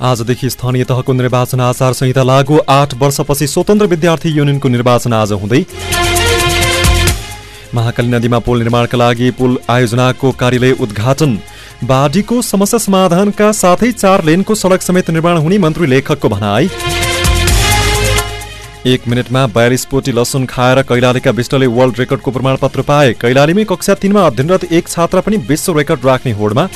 आजदेखि स्थानीय तहको निर्वाचन आचार संहिता लागू आठ वर्षपछि स्वतन्त्र विद्यार्थी युनियनको निर्वाचन आज हुँदै महाकाली नदीमा पुल निर्माणका लागि पुल आयोजनाको कार्यालय उद्घाटन। बाढीको समस्या समाधानका साथै चार लेनको सडक समेत निर्माण हुने मन्त्री लेखकको भनाई। एक मिनटमा बयालिस पोटी लसुन खाएर कैलालीका विष्टले वर्ल्ड रेकर्डको प्रमाणपत्र पाए। कैलालीमै कक्षा तिनमा अध्ययनरत एक छात्र पनि विश्व रेकर्ड राख्ने होडमा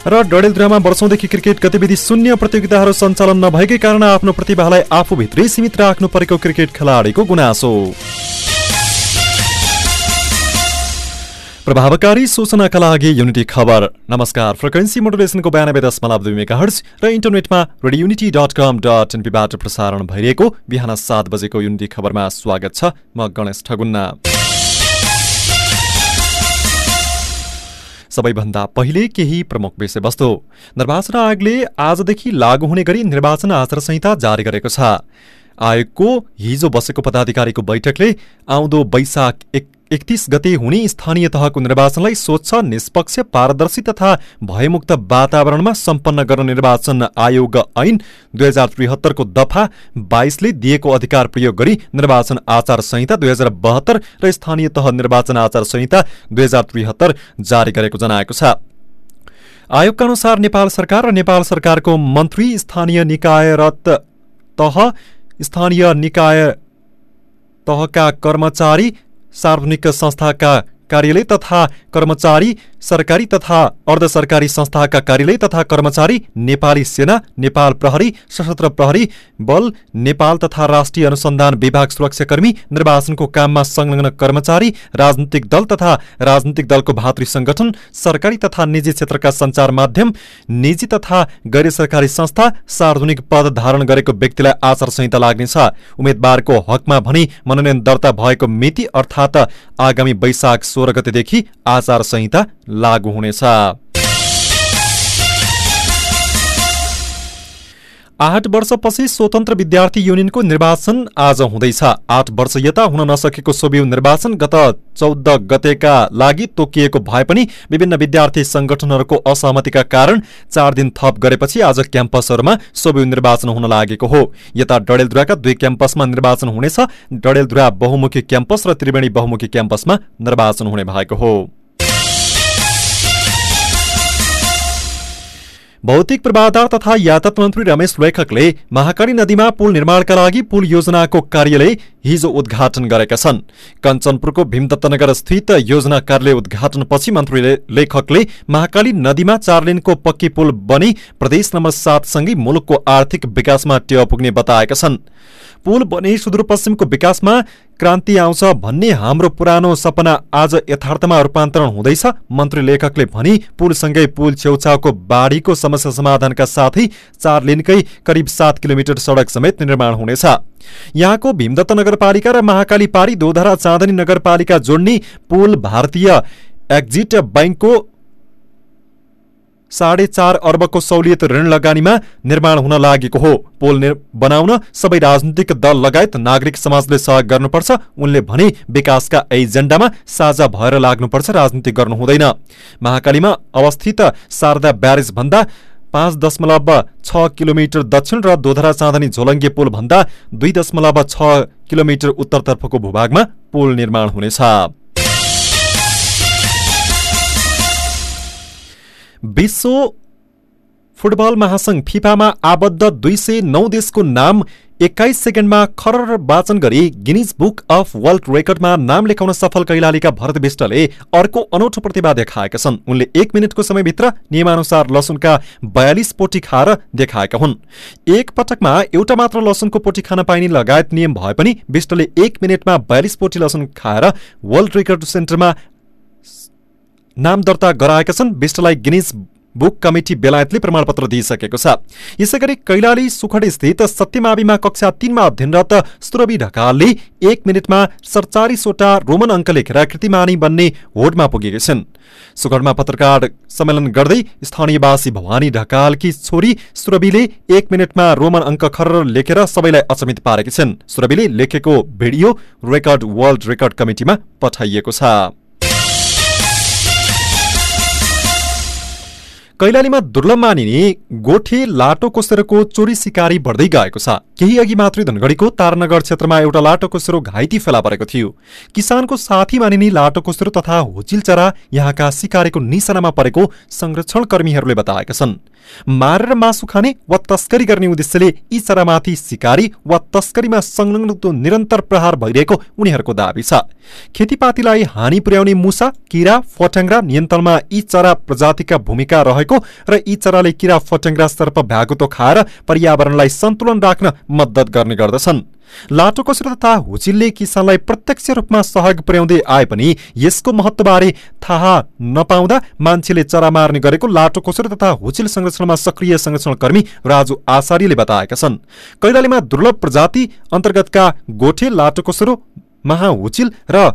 र डडेलधुरामा वर्षौंदेखि क्रिकेट गतिविधि शून्य प्रतियोगिताहरू सञ्चालन नभएकै कारण आफ्नो प्रतिभालाई आफूभित्रै सीमित राख्नु परेको क्रिकेट खेलाडीको गुनासो। प्रभावकारी सूचनाका लागि युनिटी खबर। नमस्कार फ्रिक्वेन्सी मोडुलेसनको बयानब्बे दशमलव दुई मेगा हर्च र इन्टरनेटमा radio unity dot com dot एनपीबाट प्रसारण भइरहेको बिहान सात बजेको युनिटी खबरमा स्वागत छ म गणेश ठगुन्ना। सबैभन्दा पहिले केही प्रमुख विषयवस्तु। निर्वाचन आयोगले आजदेखि लागू हुने गरी निर्वाचन आचार संहिता जारी गरेको छ। आयोगको हिजो बसेको पदाधिकारीको बैठकले आउँदो वैशाख एक एकतिस गते हुने स्थानीय तहको निर्वाचनलाई स्वच्छ निष्पक्ष पारदर्शी तथा भयमुक्त वातावरणमा सम्पन्न गर्न निर्वाचन आयोग ऐन दुई हजार त्रिहत्तरको दफा बाइसले दिएको अधिकार प्रयोग गरी निर्वाचन आचार संहिता दुई हजार बहत्तर र स्थानीय तह निर्वाचन आचार संहिता दुई हजार त्रिहत्तर जारी गरेको जनाएको छ। आयोगका अनुसार नेपाल सरकार र नेपाल सरकारको मन्त्री स्थानीय निकायरत तह स्थानीय निकाय तहका कर्मचारी सार्वजनिक संस्थाका कार्यालय तथा कर्मचारी सरकारी तथा अर्ध सरकारी संस्थाका कार्यालय तथा कर्मचारी नेपाली सेना नेपाल प्रहरी सशस्त्र प्रहरी बल नेपाल तथा राष्ट्रिय अनुसन्धान विभाग सुरक्षाकर्मी निर्वाचनको काममा संलग्न कर्मचारी राजनीतिक दल तथा राजनीतिक दलको भातृ संगठन सरकारी तथा निजी क्षेत्रका सञ्चार माध्यम निजी तथा गैर सरकारी संस्था सार्वजनिक पद धारण गरेको व्यक्तिलाई आचार संहिता लाग्नेछ। उम्मेद्वारको हकमा भनी मनोनयन दर्ता भएको मिति अर्थात् आगामी वैशाख सोह्र गतेदेखि आचार संहिता लागू हुनेछ। आठ वर्षपछि स्वतन्त्र विद्यार्थी युनियनको निर्वाचन आज हुँदैछ। आठ वर्ष यता हुन नसकेको सोभियु निर्वाचन गत चौध गतेका लागि तोकिएको भए पनि विभिन्न विद्यार्थी संगठनहरूको असहमतिका कारण चार दिन थप गरेपछि आज क्याम्पसहरूमा सोभियु निर्वाचन हुन लागेको हो। यता डडेलधुराका दुई क्याम्पसमा निर्वाचन हुनेछ। डडेलधुरा बहुमुखी क्याम्पस र त्रिवेणी बहुमुखी क्याम्पसमा निर्वाचन हुने भएको हो। भौतिक पूर्वाधार तथा यातायात मन्त्री रमेश लेखकले महाकाली नदीमा पुल निर्माणका लागि पुल योजनाको कार्यालय हिजो उद्घाटन गरेका छन्। कञ्चनपुरको भीमदत्तनगर स्थित योजना कार्यालय उद्घाटनपछि मन्त्री लेखकले महाकाली नदीमा चार लेनको पक्की पुल बनी प्रदेश नम्बर सातसँगै मुलुकको आर्थिक विकासमा टेवा पुग्ने बताएका छन्। पुल बने सुदूरपश्चिमको विकासमा क्रान्ति आउँछ भन्ने हाम्रो पुरानो सपना आज यथार्थमा रूपान्तरण हुँदैछ मन्त्री लेखकले भनी पुलसँगै पुल छेउछाउको बाढीको समस्या समाधानका साथै चार लेनकै करिब सात किलोमिटर सडक समेत निर्माण हुनेछ। यहाँको भीमदत्त नगरपालिका र महाकाली पारी दोधरा चाँदनी नगरपालिका जोड्ने पुल भारतीय एक्जिट बैङ्कको साढे चार अर्बको सहुलियत ऋण लगानीमा निर्माण हुन लागेको हो। पोल बनाउन सबै राजनीतिक दल लगायत नागरिक समाजले सहयोग गर्नुपर्छ। उनले भने विकासका एजेन्डामा साझा भएर लाग्नुपर्छ राजनीति गर्नु हुँदैन महाकालीमा अवस्थित शारदा ब्यारेज भन्दा पाँच दशमलव छ किलोमिटर दक्षिण र दोधरा चाँदनी झोलङ्गे पुल भन्दा दुई दशमलव छ किलोमिटर उत्तरतर्फको भूभागमा पुल निर्माण हुनेछ। विश्व फुटबल महासंघ फिफामा आबद्ध दुई सय नौ देशको नाम एक्काइस सेकेन्डमा खरर वाचन गरी गिनिज बुक अफ वर्ल्ड रेकर्डमा नाम लेखाउन सफल कैलालीका भरत विष्टले अर्को अनौठो प्रतिभा देखाएका छन्। उनले एक मिनटको समयभित्र नियमानुसार लसुनका बयालिस पोटी खाएर देखाएका हुन्। एक पटकमा एउटा मात्र लसुनको पोटी खान पाइने लगायत नियम भए पनि विष्टले एक मिनटमा बयालिस पोटी लसुन खाएर वर्ल्ड रेकर्ड सेन्टरमा नाम दर्ता गराएका छन्। विष्टलाई गिनिज बुक कमिटी बेलायतले प्रमाणपत्र दिइसकेको छ। यसै गरी कैलाली सुखड स्थित सत्यमाविमा कक्षा तीनमा अध्ययनरत सुरभि ढकालले एक मिनटमा सडचालिसवटा रोमन अङ्क लेखेर कृतिमानी बन्ने होडमा पुगेकी छिन्। सुखडमा पत्रकार सम्मेलन गर्दै स्थानीयवासी भवानी ढकालकी छोरी सुरभिले एक मिनटमा रोमन अङ्क खर लेखेर सबैलाई अचमित पारेकी छिन्। सुरभिले लेखेको भिडियो रेकर्ड वर्ल्ड रेकर्ड कमिटीमा पठाइएको छ। कैलालीमा दुर्लभ मानिने गोठे लाटो कोसेरोको चोरी सिकारी बढ्दै गएको छ। केही अघि मात्रै धनगढीको तारनगर क्षेत्रमा एउटा लाटो कोसेरो घाइते फेला परेको थियो। किसानको साथी मानिने लाटो कोसेरो तथा होचिल चरा यहाँका सिकारीको निशानामा परेको संरक्षण कर्मीहरूले बताएका छन्। मारेर मासु खाने वा तस्करी गर्ने उद्देश्यले यी चरामाथि सिकारी वा तस्करीमा संलग्न निरन्तर प्रहार भइरहेको उनीहरूको दावी छ। खेतीपातीलाई हानि पुर्याउने मुसा किरा फट्याङ्ग्रा नियन्त्रणमा यी चरा प्रजातिका भूमिका रहेको र यी चराले किरा फट्याङ्ग्रा सर्प भ्यागुतो खाएर पर्यावरणलाई सन्तुलन राख्न मद्दत गर्ने गर्दछन्। लाटो कसरो तथा हुचिलले किसानलाई प्रत्यक्ष रूपमा सहयोग पुर्याउँदै आए पनि यसको महत्वबारे थाहा नपाउँदा मान्छेले चरा मार्ने गरेको लाटो कसरो तथा हुचिल संरक्षणमा सक्रिय संरक्षण कर्मी राजु आचार्यले बताएका छन्। कैलालीमा दुर्लभ प्रजाति अन्तर्गतका गोठे लाटो कसरो महाहुचिल र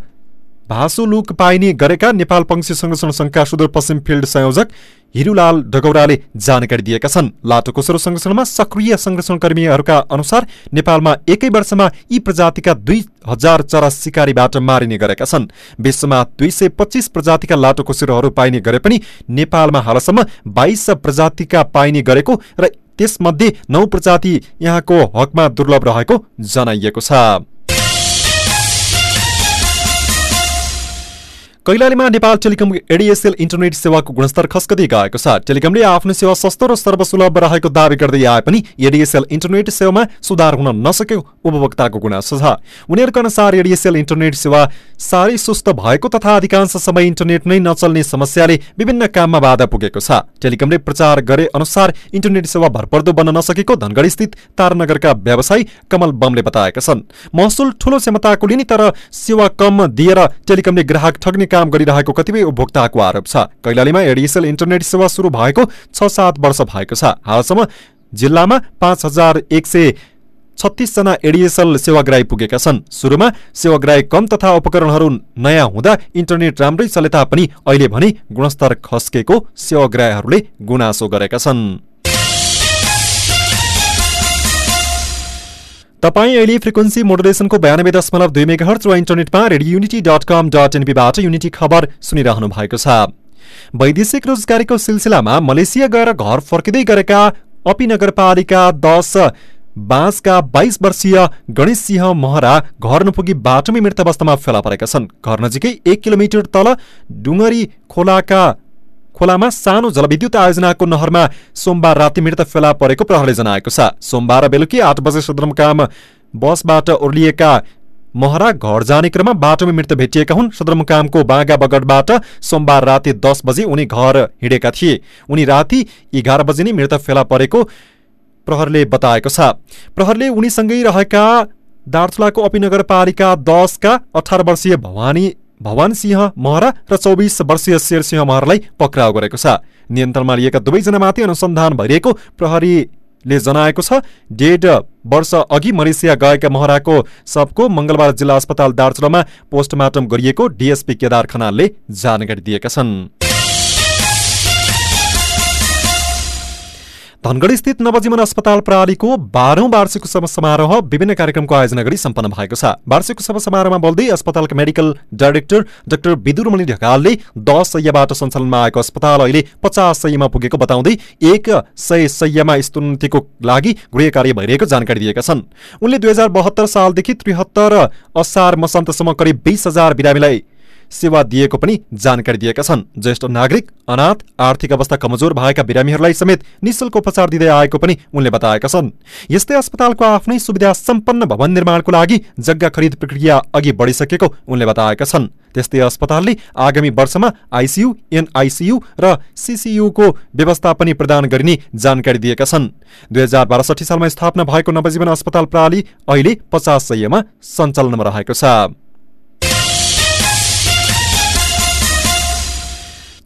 भासोलुक पाइने गरेका नेपाल पंक्षी संरक्षण संघका सुदूरपश्चिम फिल्ड संयोजक हिरुलाल डगौराले जानकारी दिएका छन् लाटोकोसेरो संरक्षणमा सक्रिय संरक्षण कर्मीहरूका अनुसार नेपालमा एकै वर्षमा यी प्रजातिका दुई हजार चरा सिकारीबाट मारिने गरेका छन् विश्वमा दुई सय पच्चिस प्रजातिका लाटोकोसेरोहरू पाइने गरे पनि नेपालमा हालसम्म बाइस प्रजातिका पाइने गरेको र त्यसमध्ये नौ प्रजाति यहाँको हकमा दुर्लभ रहेको जनाइएको छ कैलालीमा नेपाल टेलिकम एडिएसएल इन्टरनेट सेवाको गुणस्तर खस्कदै गएको छ। टेलिकमले आफ्नो सेवा सस्तो र सर्वसुलभ रहेको दावी गर्दै आए पनि एडिएसएल इन्टरनेट सेवामा सुधार हुन नसकेको उपभोक्ताको गुनासो छ। उनीहरूको अनुसार एडिएसएल इन्टरनेट सेवा साह्रै सुस्त भएको तथा अधिकांश समय इन्टरनेट नै नचल्ने समस्याले विभिन्न काममा बाधा पुगेको छ। टेलिकमले प्रचार गरे अनुसार इन्टरनेट सेवा भरपर्दो बन्न नसकेको धनगढी स्थित तारनगरका व्यवसायी कमल बमले बताएका छन्। महसुल ठूलो क्षमताको लिने तर सेवा कम दिएर टेलिकमले ग्राहक ठग्ने काम गरिरहेको कतिपय उपभोक्ताको आरोप छ। कैलालीमा एडिएसएल इन्टरनेट सेवा सुरु भएको छ सात वर्ष भएको छ। हालसम्म जिल्लामा पाँच हजार एक सय छत्तिसजना एडिएसएल सेवाग्राही पुगेका छन्। सुरुमा सेवाग्राही कम तथा उपकरणहरू नयाँ हुँदा इन्टरनेट राम्रै चले तापनि अहिले भने गुणस्तर खस्केको सेवाग्राहीहरूले गुनासो गरेका छन्। तपाईँ अहिले फ्रिक्वेन्सी मोडुलेसनको बयानब्बे दशमलव दुई मेगा हर्च वा इन्टरनेटमा radio unity dot com dot एनपीबाट unity खबर सुनिरहनु भएको छ। वैदेशिक रोजगारीको सिलसिलामा मलेसिया गएर घर फर्किँदै गरेका अपी नगरपालिका दस बाँसका बाइस वर्षीय गणेश सिंह महरा घर नपुगी बाटोमै मृत अवस्थामा फेला परेका छन्। घर नजिकै एक किलोमिटर तल डुङ्गरी खोलाका खोलामा सानो जलविद्युत आयोजनाको नहरमा सोमबार राति मृत फेला परेको प्रहरले जनाएको छ। सोमबार बेलुकी आठ बजे सदरमुकाम बसबाट ओर्लिएका महरा घर जाने क्रममा बाटोमा मृत भेटिएका हुन्। सदरमुकामको बागा बगडबाट सोमबार राति दस बजे उनी घर हिँडेका थिए। उनी राति एघार बजे नै मृत फेला परेको प्रहरले बताएको छ। प्रहरले उनीसँगै रहेका दार्चुलाको अपिनगरपालिका दसका अठार वर्षीय भवानी भवान सिंह महरा र चौबिस वर्षीय शेरसिंह महरालाई पक्राउ गरेको छ। नियन्त्रणमा लिएका दुवैजनामाथि अनुसन्धान भइरहेको प्रहरीले जनाएको छ डेढ वर्ष अघि मलेसिया गएका महराको सबको मंगलबार जिल्ला अस्पताल दार्चुलामा पोस्टमार्टम गरिएको डिएसपी केदार खनालले जानकारी दिएका छन्। धनगढी स्थित नवजीवन अस्पताल प्रणालीको बाह्रौं वार्षिक उत्सव समारोह विभिन्न कार्यक्रमको आयोजना गरी सम्पन्न भएको छ। वार्षिक उत्सव समारोहमा बोल्दै अस्पतालका मेडिकल डाइरेक्टर डाक्टर विदुरमणि ढकालले दस सयबाट सञ्चालनमा आएको अस्पताल अहिले पचास सयमा पुगेको बताउँदै एक सय सयमा स्तुतिको लागि गृह कार्य भइरहेको जानकारी दिएका छन्। उनले दुई सालदेखि त्रिहत्तर असार मसान्तसम्म करिब बिस हजार बिरामीलाई सेवा दिएको पनि जानकारी दिएका छन्। ज्येष्ठ नागरिक अनाथ आर्थिक अवस्था कमजोर भएका बिरामीहरूलाई समेत निशुल्क उपचार दिँदै आएको पनि उनले बताएका छन्। यस्तै अस्पतालको आफ्नै सुविधा सम्पन्न भवन निर्माणको लागि जग्गा खरिद प्रक्रिया अघि बढिसकेको उनले बताएका छन्। त्यस्तै अस्पतालले आगामी वर्षमा आइसियु एनआइसियु र सिसियुको व्यवस्था पनि प्रदान गरिने जानकारी दिएका छन्। दुई हजार बासठी सालमा स्थापना भएको नवजीवन अस्पताल प्रणाली अहिले पचास सयमा सञ्चालनमा रहेको छ।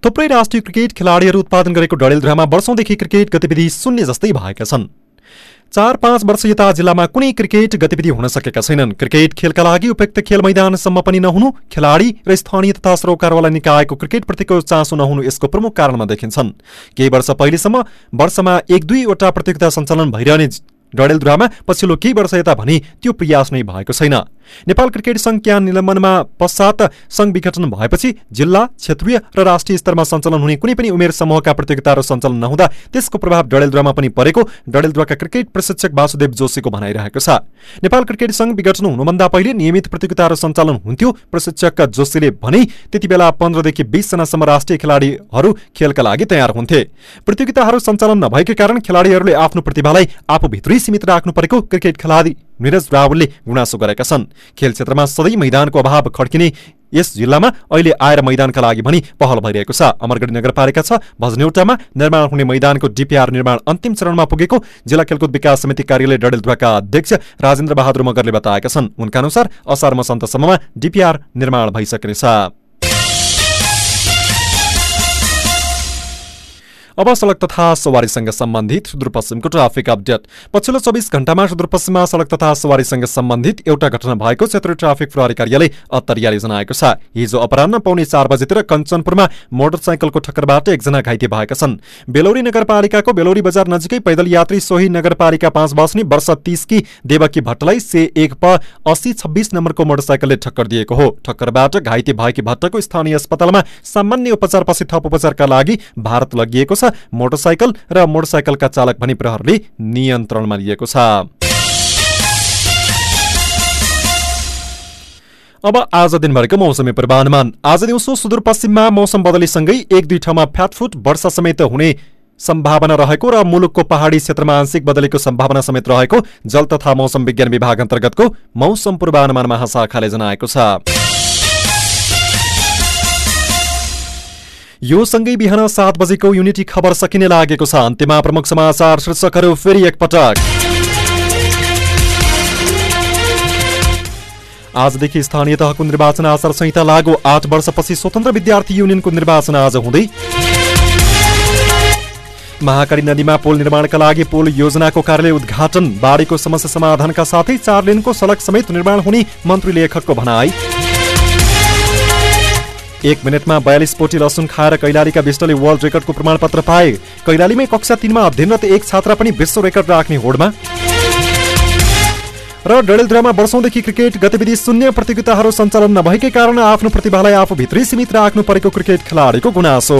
थुप्रै राष्ट्रिय क्रिकेट खेलाडीहरू उत्पादन गरेको डडेलधुरामा वर्षौंदेखि क्रिकेट गतिविधि शून्य जस्तै भएका छन्। चार पाँच वर्ष यता जिल्लामा कुनै क्रिकेट गतिविधि हुन सकेका छैनन्। क्रिकेट खेलका लागि उपयुक्त खेल मैदानसम्म पनि नहुनु खेलाडी र स्थानीय तथा सरोकारवाला निकायको क्रिकेटप्रतिको चासो नहुनु यसको प्रमुख कारणमा देखिन्छन्। केही वर्ष पहिलेसम्म वर्षमा एक दुईवटा प्रतियोगिता सञ्चालन भइरहने डडेलधुरामा पछिल्लो केही वर्ष यता भने त्यो प्रयास नै भएको छैन। नेपाल क्रिकेट सङ्घ क्यान निलम्बनमा पश्चात सङ्घ विघटन भएपछि जिल्ला क्षेत्रीय र राष्ट्रिय स्तरमा सञ्चालन हुने कुनै पनि उमेर समूहका प्रतियोगिताहरू सञ्चालन नहुँदा त्यसको प्रभाव डडेलधुरामा पनि परेको डडेलधुराका क्रिकेट प्रशिक्षक वासुदेव जोशीको भनाइरहेको छ। नेपाल क्रिकेट सङ्घ विघटन हुनुभन्दा पहिले नियमित प्रतियोगिताहरू सञ्चालन हुन्थ्यो प्रशिक्षक जोशीले भने त्यति बेला पन्ध्रदेखि बिसजनासम्म राष्ट्रिय खेलाडीहरू खेलका लागि तयार हुन्थे। प्रतियोगिताहरू सञ्चालन नभएकै कारण खेलाडीहरूले आफ्नो प्रतिभालाई आफूभित्रै सीमित राख्नु परेको क्रिकेट खेलाडी निरज रावलले गुनासो गरेका छन्। खेल क्षेत्रमा सधैँ मैदानको अभाव खड्किने यस जिल्लामा अहिले आएर मैदानका लागि भनी पहल भइरहेको छ। अमरगढी नगरपालिका छ भजनेउटामा निर्माण हुने मैदानको डिपिआर निर्माण अन्तिम चरणमा पुगेको जिल्ला खेलकुद विकास समिति कार्यालय डडेलधुवाका अध्यक्ष राजेन्द्र बहादुर मगरले बताएका छन्। उनका अनुसार असार मसन्तसम्ममा डिपिआर निर्माण भइसक्नेछ अब सड़क तथा सवारीसँग सम्बन्धित सुदूरपश्चिमको ट्राफिक अपडेट। पछिल्लो चौबिस घण्टामा सुदूरपश्चिममा सड़क तथा सवारीसँग सम्बन्धित एउटा घटना भएको क्षेत्रीय ट्राफिक प्रहरी कार्यालय अत्तरियाले जनाएको छ। हिजो अपरान्न पाउने चार बजेतिर कञ्चनपुरमा मोटरसाइकलको ठक्करबाट एकजना घाइते भएका छन्। बेलौरी नगरपालिकाको बेलौरी बजार नजिकै पैदल यात्री सोही नगरपालिका पाँच बस्ने वर्ष तीसकी देवकी भट्टलाई से एक प अस्सी छब्बिस नम्बरको मोटरसाइकलले ठक्कर दिएको हो। ठक्करबाट घाइते भएकी भट्टको स्थानीय अस्पतालमा सामान्य उपचारपछि थप उपचारका लागि भारत लगिएको छ। मोटरसाइकल र मोटरसाइकलका चालक भनी प्रहरले नियन्त्रणमा लिएको छ। अब आज दिनभरिको मौसमी पूर्वानुमान। आज दिउँसो सुदूरपश्चिममा मौसम बदलीसँगै एक दुई ठाउँमा फ्याटफुट वर्षा समेत हुने सम्भावना रहेको र मुलुकको पहाडी क्षेत्रमा आंशिक बदलीको सम्भावना समेत रहेको जल तथा मौसम विज्ञान विभाग अन्तर्गतको मौसम पूर्वानुमान महाशाखाले जनाएको छ। यो सँगै बिहान सात बजेको युनिटी खबर सकिने लागेको छ। अन्त्यमा प्रमुख समाचार शीर्षकहरू फेरि एकपटक। आजदेखि स्थानीय तहको निर्वाचन आचार संहिता लागू। आठ वर्षपछि स्वतन्त्र विद्यार्थी युनियनको निर्वाचन आज हुँदै। महाकाली नदीमा पुल निर्माणका लागि पुल योजनाको कार्यालय उद्घाटन। बाढीको समस्या समाधानका साथै चार लेनको सडक समेत निर्माण हुने मन्त्री लेखकको भनाई। एक मिनटमा बयालिस पोटी लसुन खाएर कैलालीका विष्टले वर्ल्ड रेकर्डको प्रमाणपत्र पाए। कैलालीमै कक्षा तिनमा अध्ययनरत एक छात्रा पनि विश्व रेकर्ड राख्ने होडमा। र डडेलधुरामा वर्षौंदेखि क्रिकेट गतिविधि शून्य प्रतियोगिताहरू सञ्चालन नभएकै कारण आफ्नो प्रतिभालाई आफूभित्रै सीमित राख्नु परेको क्रिकेट खेलाडीको गुनासो।